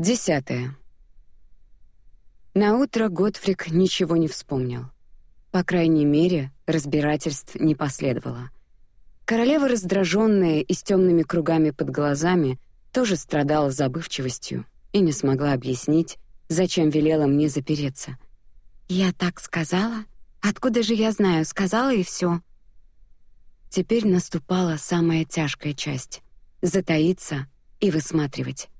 Десятое. На утро Готфрик ничего не вспомнил. По крайней мере, разбирательств не последовало. Королева, раздраженная и с темными кругами под глазами, тоже страдала забывчивостью и не смогла объяснить, зачем велела мне запереться. Я так сказала? Откуда же я знаю? Сказала и все. Теперь наступала самая тяжкая часть — затаиться и высматривать.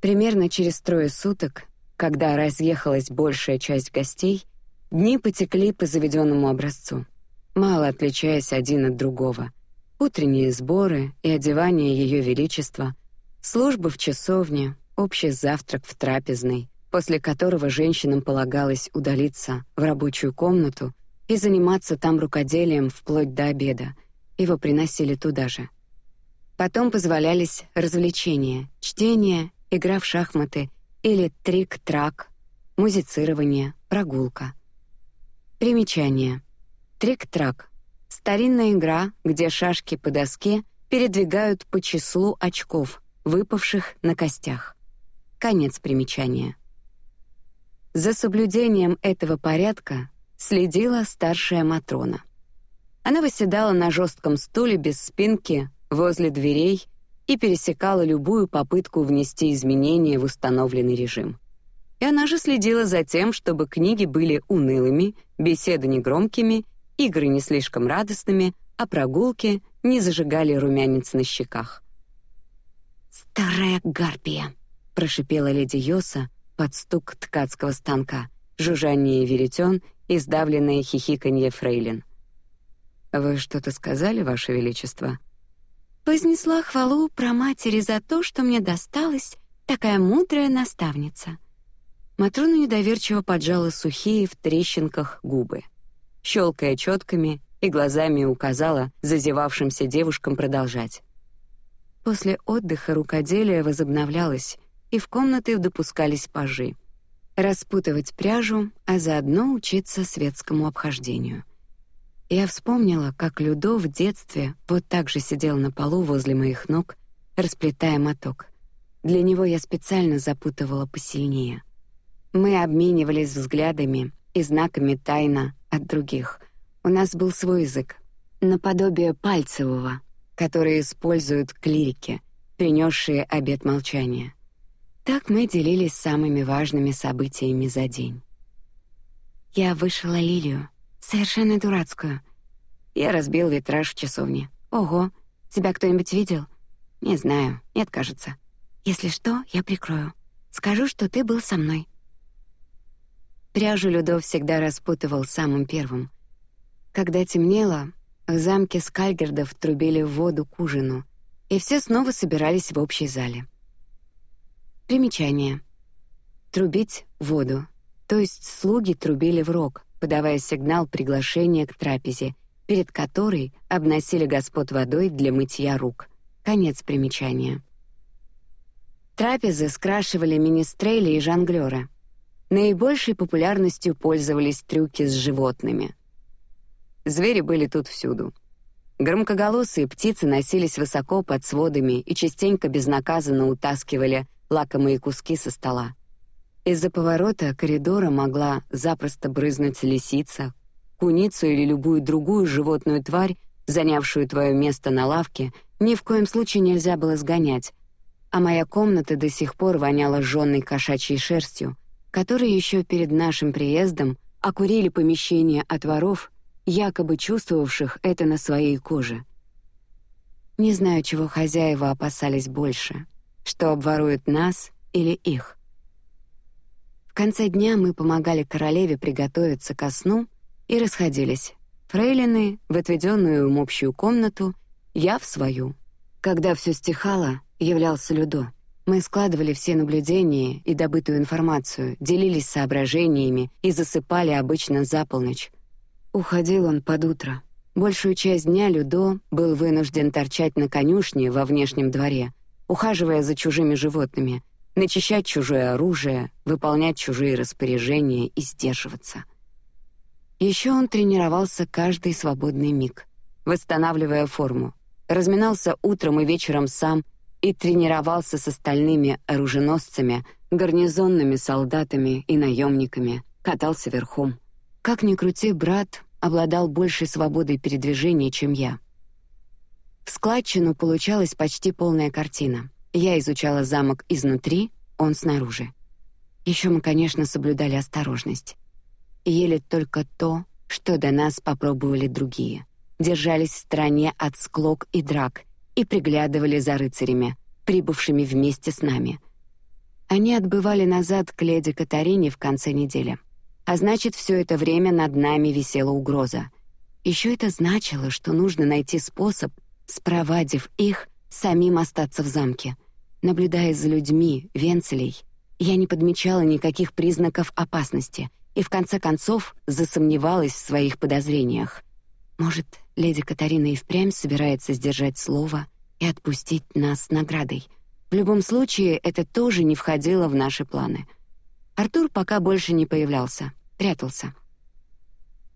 Примерно через трое суток, когда разъехалась большая часть гостей, дни потекли по заведенному образцу, мало отличаясь один от другого. Утренние сборы и одевание Ее Величества, службы в часовне, общий завтрак в трапезной, после которого женщинам полагалось удалиться в рабочую комнату и заниматься там рукоделием вплоть до обеда. Его приносили туда же. Потом позволялись развлечения, чтение, игра в шахматы или трик-трак, музицирование, прогулка. Примечание. Трик-трак — старинная игра, где шашки по доске передвигают по числу очков, выпавших на костях. Конец примечания. За соблюдением этого порядка следила старшая матрона. Она восседала на жестком стуле без спинки возле дверей и пересекала любую попытку внести изменения в установленный режим. И она же следила за тем, чтобы книги были унылыми, беседы негромкими, игры не слишком радостными, а прогулки не зажигали румянец на щеках. Старая гарпия, прошипела леди Йоса, под стук ткацкого станка, жужжание веретен и сдавленное хихиканье фрейлин. Вы что-то сказали, ваше величество? Вознесла хвалу про матери за то, что мне досталась такая мудрая наставница. Матрона недоверчиво поджала сухие в трещинках губы, щелкая четками и глазами указала зазевавшимся девушкам продолжать. После отдыха рукоделие возобновлялось, и в комнаты допускались пажи. Распутывать пряжу, а заодно учиться светскому обхождению. Я вспомнила, как Людо в детстве вот так же сидел на полу возле моих ног, расплетая моток. Для него я специально запутывала посильнее. Мы обменивались взглядами и знаками тайно от других. У нас был свой язык, наподобие пальцевого, который используют клирики, принесшие обет молчания. Так мы делились самыми важными событиями за день. Я вышила лилию, совершенно дурацкую. Я разбил витраж в часовне. Ого, тебя кто-нибудь видел? Не знаю, нет, кажется. Если что, я прикрою. Скажу, что ты был со мной. Пряжу Людов всегда распутывал самым первым. Когда темнело, в замке Скальгердов трубили воду к ужину, и все снова собирались в общей зале. Примечание. Трубить воду, то есть слуги трубили в рог, подавая сигнал приглашения к трапезе, перед которой обносили господ водой для мытья рук. Конец примечания. Трапезы скрашивали министрели и жонглёры. Наибольшей популярностью пользовались трюки с животными. Звери были тут всюду. Громкоголосые птицы носились высоко под сводами и частенько безнаказанно утаскивали лакомые куски со стола. Из-за поворота коридора могла запросто брызнуть лисица, куницу или любую другую животную тварь, занявшую твое место на лавке, ни в коем случае нельзя было сгонять. А моя комната до сих пор воняла жжёной кошачьей шерстью, которые еще перед нашим приездом окурили помещение от воров, якобы чувствовавших это на своей коже. Не знаю, чего хозяева опасались больше что обворуют нас или их. Конце дня мы помогали королеве приготовиться ко сну и расходились. Фрейлины в отведенную им общую комнату, я в свою. Когда все стихало, являлся Людо. Мы складывали все наблюдения и добытую информацию, делились соображениями и засыпали обычно за полночь. Уходил он под утро. Большую часть дня Людо был вынужден торчать на конюшне во внешнем дворе, ухаживая за чужими животными, начищать чужое оружие, выполнять чужие распоряжения и сдерживаться. Еще он тренировался каждый свободный миг, восстанавливая форму, разминался утром и вечером сам и тренировался с остальными оруженосцами, гарнизонными солдатами и наемниками, катался верхом. Как ни крути, брат обладал большей свободой передвижения, чем я. В складчину получалась почти полная картина. Я изучала замок изнутри, он снаружи. Еще мы, конечно, соблюдали осторожность. Ели только то, что до нас попробовали другие. Держались в стороне от склок и драк и приглядывали за рыцарями, прибывшими вместе с нами. Они отбывали назад к леди Катарине в конце недели. А значит, все это время над нами висела угроза. Еще это значило, что нужно найти способ, спровадив их, самим остаться в замке. Наблюдая за людьми, Венцелей, я не подмечала никаких признаков опасности и в конце концов засомневалась в своих подозрениях. Может, леди Катарина и впрямь собирается сдержать слово и отпустить нас с наградой. В любом случае, это тоже не входило в наши планы. Артур пока больше не появлялся, прятался.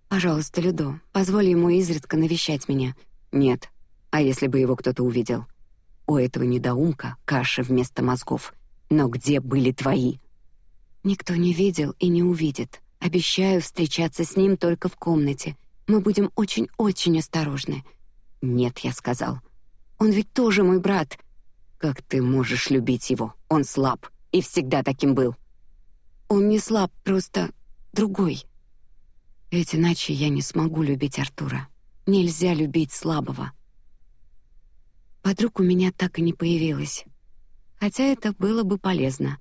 Пожалуйста, Людо, позволь ему изредка навещать меня. Нет. А если бы его кто-то увидел? У этого недоумка каша вместо мозгов. Но где были твои? Никто не видел и не увидит. Обещаю встречаться с ним только в комнате. Мы будем очень-очень осторожны. Нет, я сказал. Он ведь тоже мой брат. Как ты можешь любить его? Он слаб и всегда таким был. Он не слаб, просто другой. Ведь иначе я не смогу любить Артура. Нельзя любить слабого. Подруг у меня так и не появилось хотя это было бы полезно.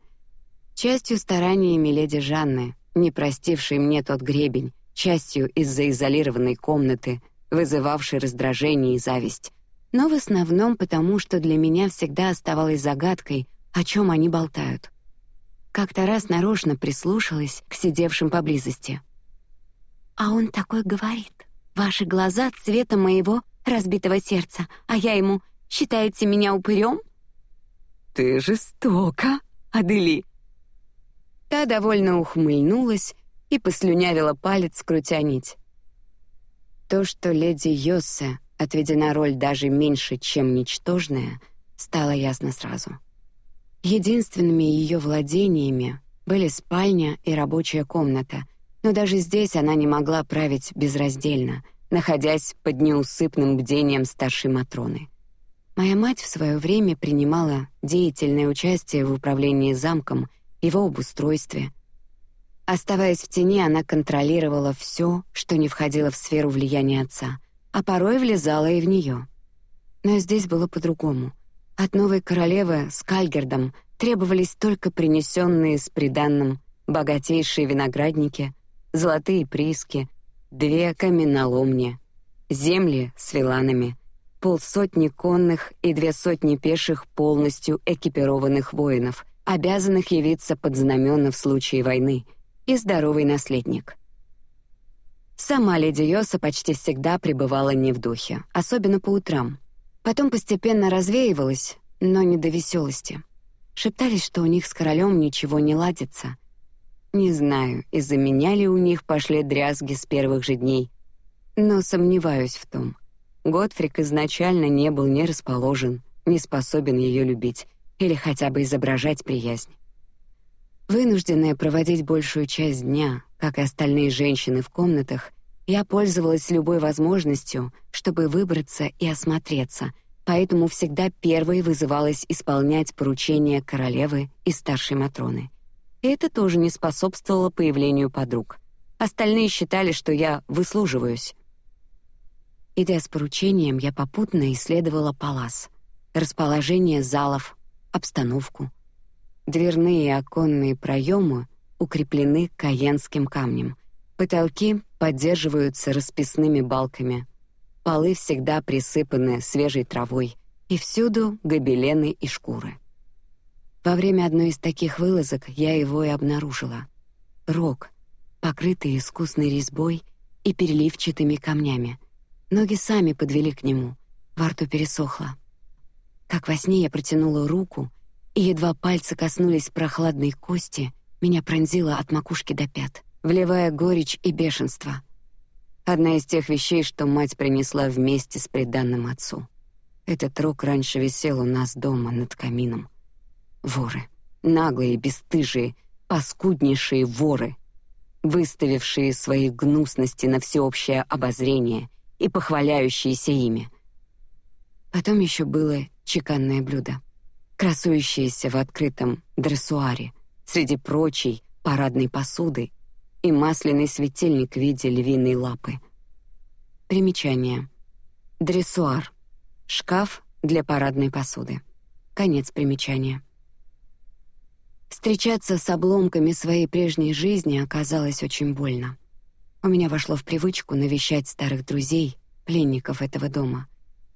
Частью стараниями леди Жанны, не простившей мне тот гребень, частью из-за изолированной комнаты, вызывавшей раздражение и зависть, но в основном потому, что для меня всегда оставалось загадкой, о чем они болтают. Как-то раз нарочно прислушалась к сидевшим поблизости. А он такой говорит: "Ваши глаза цвета моего разбитого сердца, а я ему: считаете меня упырем?" «Ты жестока, Адели!» Та довольно ухмыльнулась и послюнявила палец, крутя нить. То, что леди Йоссе отведена роль даже меньше, чем ничтожная, стало ясно сразу. Единственными ее владениями были спальня и рабочая комната, но даже здесь она не могла править безраздельно, находясь под неусыпным бдением старшей матроны. Моя мать в свое время принимала деятельное участие в управлении замком, его обустройстве. Оставаясь в тени, она контролировала все, что не входило в сферу влияния отца, а порой влезала и в нее. Но здесь было по-другому. От новой королевы с Кальгердом требовались только принесенные с приданным богатейшие виноградники, золотые прииски, две каменоломни, земли с виланами — полсотни конных и две сотни пеших полностью экипированных воинов, обязанных явиться под знамена в случае войны, и здоровый наследник. Сама леди Йоса почти всегда пребывала не в духе, особенно по утрам. Потом постепенно развеивалась, но не до веселости. Шептались, что у них с королем ничего не ладится. Не знаю, из-за меня ли у них пошли дрязги с первых же дней, но сомневаюсь в том. Готфрик изначально не был не расположен, не способен ее любить или хотя бы изображать приязнь. Вынужденная проводить большую часть дня, как и остальные женщины в комнатах, я пользовалась любой возможностью, чтобы выбраться и осмотреться, поэтому всегда первой вызывалась исполнять поручения королевы и старшей матроны. И это тоже не способствовало появлению подруг. Остальные считали, что я выслуживаюсь. Идя с поручением, я попутно исследовала палас, расположение залов, обстановку. Дверные и оконные проемы укреплены каенским камнем. Потолки поддерживаются расписными балками. Полы всегда присыпаны свежей травой, и всюду гобелены и шкуры. Во время одной из таких вылазок я его и обнаружила. Рог, покрытый искусной резьбой и переливчатыми камнями — Ноги сами подвели к нему, во рту пересохло. Как во сне я протянула руку, и едва пальцы коснулись прохладной кости, меня пронзило от макушки до пят, вливая горечь и бешенство. Одна из тех вещей, что мать принесла вместе с преданным отцу. Этот рог раньше висел у нас дома над камином. Воры, наглые, бесстыжие, паскуднейшие воры, выставившие свои гнусности на всеобщее обозрение и похваляющиеся ими. Потом еще было чеканное блюдо, красующееся в открытом дрессуаре среди прочей парадной посуды и масляный светильник в виде львиной лапы. Примечание. Дрессуар. Шкаф для парадной посуды. Конец примечания. Встречаться с обломками своей прежней жизни оказалось очень больно. У меня вошло в привычку навещать старых друзей, пленников этого дома.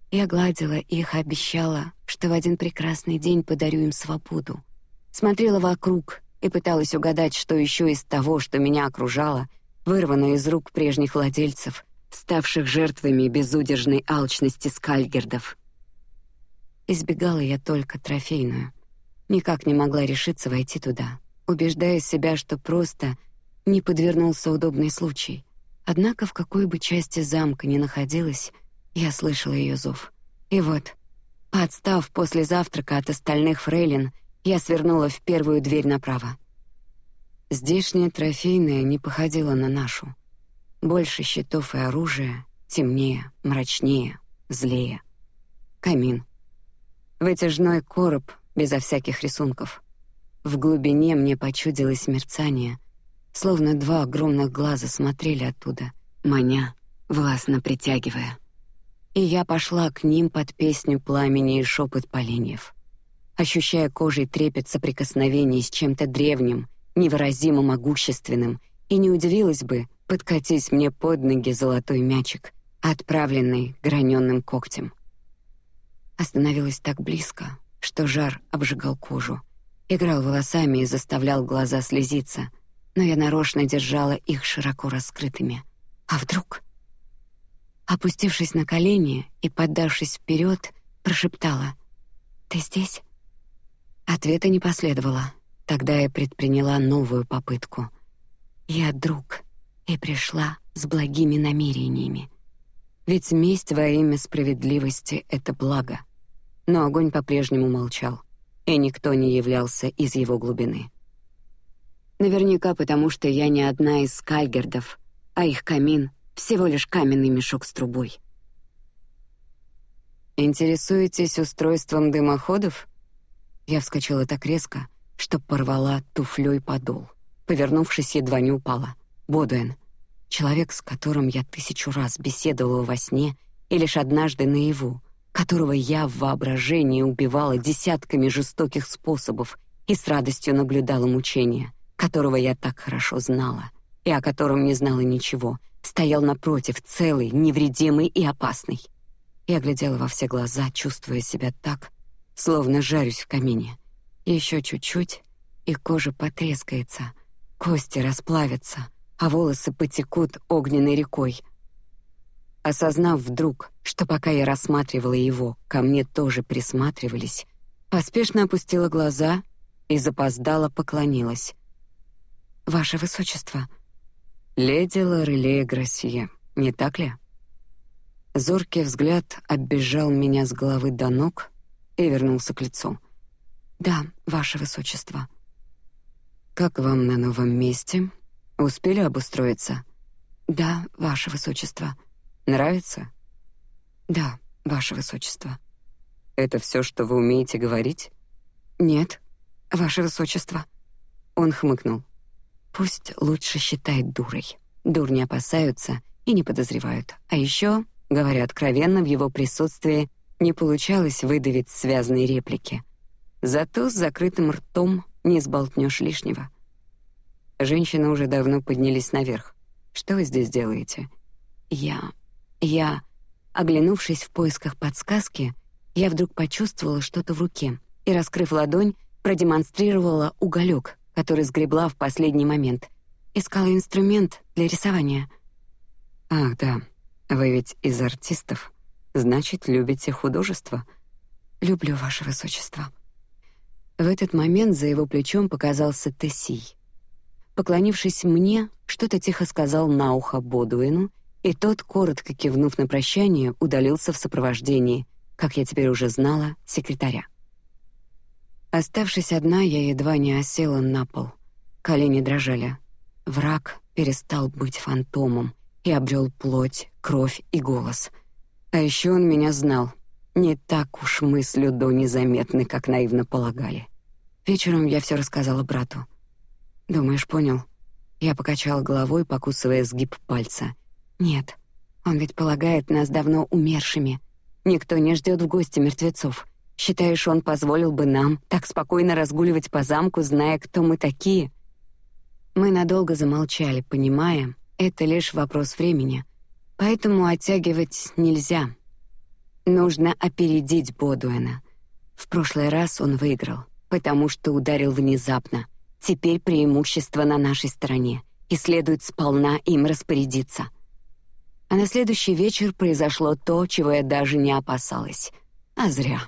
Я гладила их, обещала, что в один прекрасный день подарю им свободу. Смотрела вокруг и пыталась угадать, что еще из того, что меня окружало, вырвано из рук прежних владельцев, ставших жертвами безудержной алчности скальгердов. Избегала я только трофейную. Никак не могла решиться войти туда, убеждая себя, что просто не подвернулся удобный случай. Однако в какой бы части замка ни находилась, я слышала ее зов. И вот, подстав после завтрака от остальных фрейлин, я свернула в первую дверь направо. Здешняя трофейная не походила на нашу. Больше щитов и оружия, темнее, мрачнее, злее. Камин. Вытяжной короб безо всяких рисунков. В глубине мне почудилось мерцание, словно два огромных глаза смотрели оттуда, маня, властно притягивая. И я пошла к ним под песню пламени и шепот поленьев, ощущая кожей трепет соприкосновений с чем-то древним, невыразимо могущественным, и не удивилась бы, подкатись мне под ноги золотой мячик, отправленный граненным когтем. Остановилась так близко, что жар обжигал кожу, играл волосами и заставлял глаза слезиться, но я нарочно держала их широко раскрытыми. А вдруг? Опустившись на колени и поддавшись вперед, прошептала: "Ты здесь?" Ответа не последовало. Тогда я предприняла новую попытку. Я друг и пришла с благими намерениями. Ведь месть во имя справедливости — это благо но огонь по-прежнему молчал, и никто не являлся из его глубины. Наверняка потому, что я не одна из скальгердов, а их камин всего лишь каменный мешок с трубой. Интересуетесь устройством дымоходов? Я вскочила так резко, что порвала туфлей подол. Повернувшись, едва не упала. Бодуэн, человек, с которым я тысячу раз беседовала во сне и лишь однажды наяву, которого я в воображении убивала десятками жестоких способов и с радостью наблюдала мучения, которого я так хорошо знала и о котором не знала ничего, стоял напротив, целый, невредимый и опасный. Я глядела во все глаза, чувствуя себя так, словно жарюсь в камине. Еще чуть-чуть, и кожа потрескается, кости расплавятся, а волосы потекут огненной рекой — Осознав вдруг, что пока я рассматривала его, ко мне тоже присматривались, поспешно опустила глаза и запоздала поклонилась. Ваше высочество, леди Лорелея Гроссье, не так ли? Зоркий взгляд оббежал меня с головы до ног и вернулся к лицу. Да, ваше высочество. Как вам на новом месте? Успели обустроиться? Да, ваше высочество. Нравится? Да, ваше высочество. Это все, что вы умеете говорить? Нет, ваше высочество. Он хмыкнул. Пусть лучше считает дурой. Дурни опасаются и не подозревают. А еще, говоря откровенно, в его присутствии не получалось выдавить связные реплики. Зато с закрытым ртом не сболтнешь лишнего. Женщины уже давно поднялись наверх. Что вы здесь делаете? Я я, оглянувшись в поисках подсказки, я вдруг почувствовала что-то в руке и, раскрыв ладонь, продемонстрировала уголек, который сгребла в последний момент. Искала инструмент для рисования. Ах, да. Вы ведь из артистов. Значит, любите художество. Люблю ваше высочество. В этот момент за его плечом показался Тессий. Поклонившись мне, что-то тихо сказал на ухо Бодуину и тот, коротко кивнув на прощание, удалился в сопровождении как я теперь уже знала, секретаря. Оставшись одна, я едва не осела на пол. Колени дрожали. Враг перестал быть фантомом и обрел плоть, кровь и голос. А еще он меня знал. Не так уж мы с Людо незаметны, как наивно полагали. Вечером я все рассказала брату. Думаешь, понял? Я покачала головой, покусывая сгиб пальца. Нет, он ведь полагает нас давно умершими. Никто не ждет в гости мертвецов. Считаешь, он позволил бы нам так спокойно разгуливать по замку, зная, кто мы такие? Мы надолго замолчали, понимая, это лишь вопрос времени, поэтому оттягивать нельзя. Нужно опередить Бодуэна. В прошлый раз он выиграл, потому что ударил внезапно. Теперь преимущество на нашей стороне, и следует сполна им распорядиться. А на следующий вечер произошло то, чего я даже не опасалась. А зря.